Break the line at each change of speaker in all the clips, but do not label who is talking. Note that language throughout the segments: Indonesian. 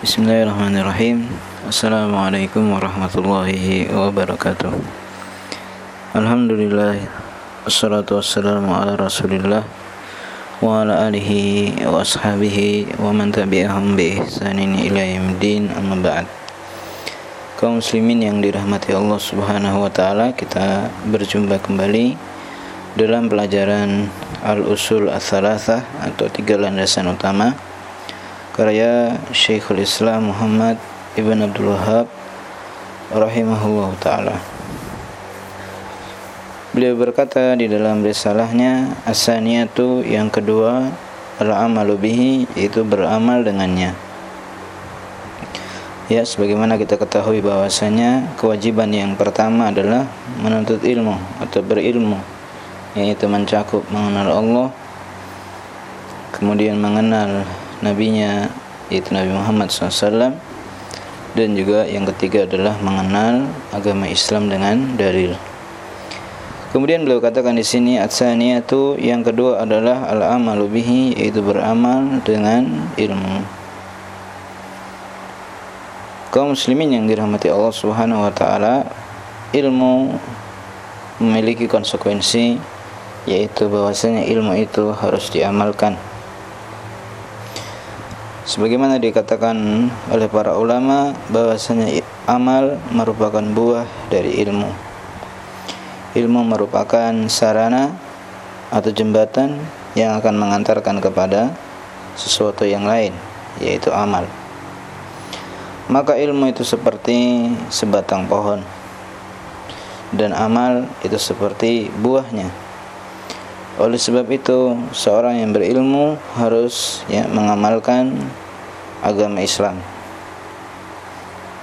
Bismillahirrahmanirrahim. Assalamualaikum warahmatullahi wabarakatuh. Alhamdulillah Assalatu wassalamu ala rasulillah Wa ala alihi wa ashabihi Wa man tabi'ahum bi ihsanin ila yamdin amma ba'd. Kaum muslimin yang dirahmati Allah subhanahu wa ta'ala Kita berjumpa kembali Dalam pelajaran Al-Usul Al-Thalathah Atau tiga landasan utama karya Syekhul Islam Muhammad Ibn Abdul Wahab rahimahullah taala. Beliau berkata di dalam risalahnya asaniyatu yang kedua al-amalu bihi itu beramal dengannya. Ya, sebagaimana kita ketahui bahwasanya kewajiban yang pertama adalah menuntut ilmu atau berilmu, yaitu mencakup mengenal Allah, kemudian mengenal nabinya yaitu Nabi Muhammad SAW dan juga yang ketiga adalah mengenal agama Islam dengan dalil. Kemudian beliau katakan di sini atsaniyatu yang kedua adalah al-amalu bihi yaitu beramal dengan ilmu. Kaum muslimin yang dirahmati Allah Subhanahu wa taala, ilmu memiliki konsekuensi yaitu bahwasanya ilmu itu harus diamalkan sebagaimana dikatakan oleh para ulama bahwasanya amal merupakan buah dari ilmu. Ilmu merupakan sarana atau jembatan yang akan mengantarkan kepada sesuatu yang lain yaitu amal. Maka ilmu itu seperti sebatang pohon. Dan amal itu seperti buahnya oleh sebab itu, seorang yang berilmu harus ya mengamalkan agama Islam.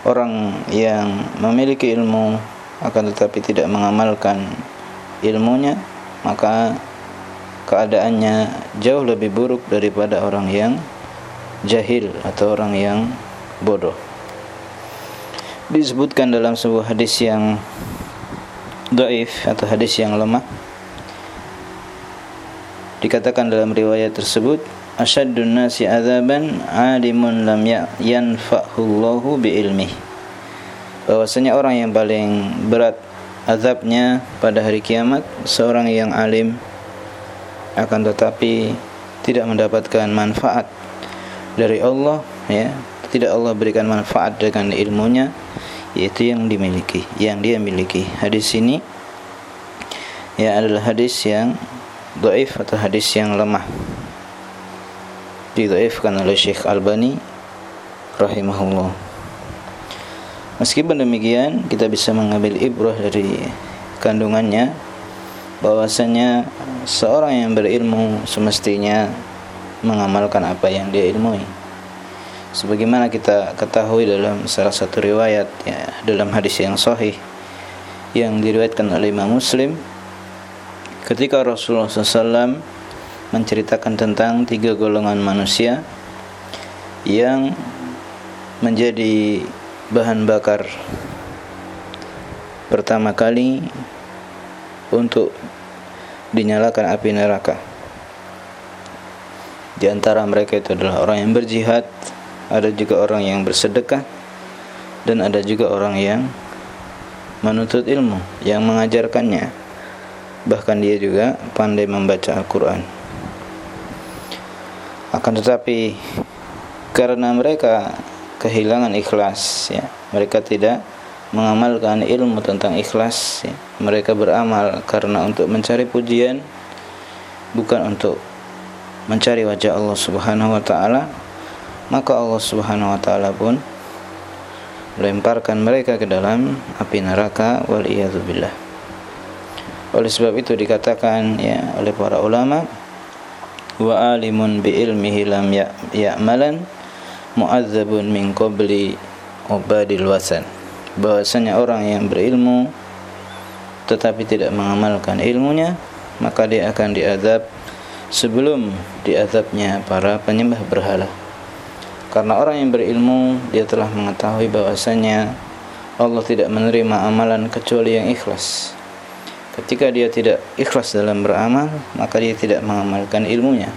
Orang yang memiliki ilmu akan tetapi tidak mengamalkan ilmunya, maka keadaannya jauh lebih buruk daripada orang yang jahil atau orang yang bodoh. Disebutkan dalam sebuah hadis yang daif atau hadis yang lemah dikatakan dalam riwayat tersebut asyaddun nasi azaban alimun lam ya-, yanfa'hullahu bi ilmih bahwasanya orang yang paling berat azabnya pada hari kiamat seorang yang alim akan tetapi tidak mendapatkan manfaat dari Allah ya. Tidak Allah berikan manfaat dengan ilmunya yaitu yang dimiliki yang dia miliki. Hadis ini ya adalah hadis yang dhaif atau hadis yang lemah. Didhaifkan oleh Syekh Albani rahimahullah. Meskipun demikian kita bisa mengambil ibrah dari kandungannya. Bahwasanya seorang yang berilmu semestinya mengamalkan apa yang dia ilmui. Sebagaimana kita ketahui dalam salah satu riwayat ya dalam hadis yang sahih yang diriwayatkan oleh Imam Muslim ketika Rasulullah SAW menceritakan tentang tiga golongan manusia yang menjadi bahan bakar pertama kali untuk dinyalakan api neraka. Di antara mereka itu adalah orang yang berjihad, ada juga orang yang bersedekah, dan ada juga orang yang menuntut ilmu, yang mengajarkannya bahkan dia juga pandai membaca Al-Quran akan tetapi karena mereka kehilangan ikhlas ya mereka tidak mengamalkan ilmu tentang ikhlas ya. mereka beramal karena untuk mencari pujian bukan untuk mencari wajah Allah Subhanahu wa taala maka Allah Subhanahu wa taala pun melemparkan mereka ke dalam api neraka wal oleh sebab itu dikatakan ya oleh para ulama wa alimun bi ilmihi lam ya, ya'malan mu'adzabun min qabli ubadil wasan. Bahwasanya orang yang berilmu tetapi tidak mengamalkan ilmunya maka dia akan diazab sebelum diazabnya para penyembah berhala. Karena orang yang berilmu dia telah mengetahui bahwasanya Allah tidak menerima amalan kecuali yang ikhlas Ketika dia tidak ikhlas dalam beramal, maka dia tidak mengamalkan ilmunya.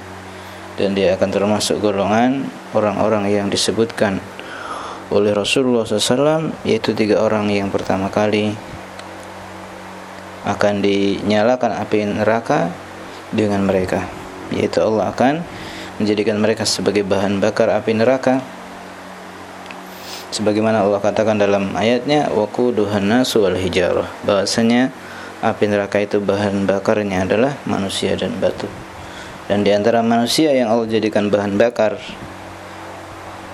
Dan dia akan termasuk golongan orang-orang yang disebutkan oleh Rasulullah SAW yaitu tiga orang yang pertama kali akan dinyalakan api neraka dengan mereka. Yaitu Allah akan menjadikan mereka sebagai bahan bakar api neraka. Sebagaimana Allah katakan dalam ayatnya waquduhan nasu wal hijarah. Bahwasanya api neraka itu bahan bakarnya adalah manusia dan batu. Dan di antara manusia yang Allah jadikan bahan bakar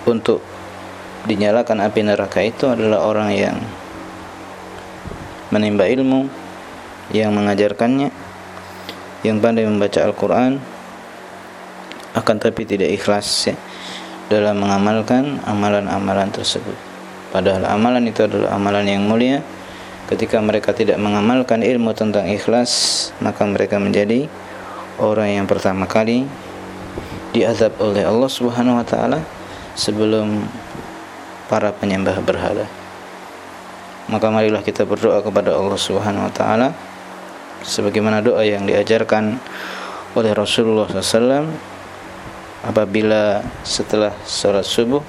untuk dinyalakan api neraka itu adalah orang yang menimba ilmu yang mengajarkannya yang pandai membaca Al-Quran akan tapi tidak ikhlas ya, dalam mengamalkan amalan-amalan tersebut. Padahal amalan itu adalah amalan yang mulia ketika mereka tidak mengamalkan ilmu tentang ikhlas maka mereka menjadi orang yang pertama kali diazab oleh Allah Subhanahu wa taala sebelum para penyembah berhala. Maka marilah kita berdoa kepada Allah Subhanahu wa taala sebagaimana doa yang diajarkan oleh Rasulullah SAW apabila setelah salat subuh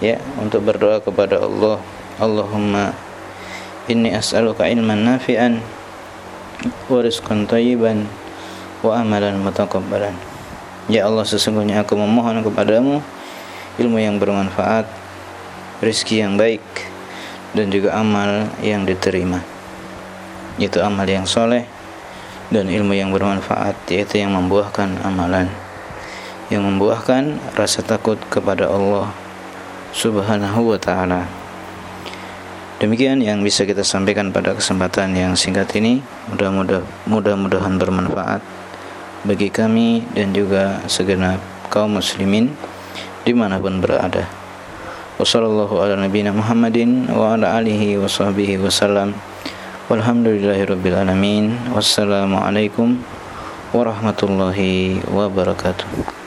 ya untuk berdoa kepada Allah Allahumma inni as'aluka ilman nafi'an wa rizqan thayyiban wa amalan mutaqabbalan. Ya Allah sesungguhnya aku memohon kepadamu ilmu yang bermanfaat rizki yang baik dan juga amal yang diterima. Itu amal yang soleh dan ilmu yang bermanfaat yaitu yang membuahkan amalan yang membuahkan rasa takut kepada Allah subhanahu wa ta'ala demikian yang bisa kita sampaikan pada kesempatan yang singkat ini mudah-mudahan mudah-mudahan bermanfaat bagi kami dan juga segenap kaum muslimin di mana pun berada. Ala. Wassalamualaikum warahmatullahi wabarakatuh.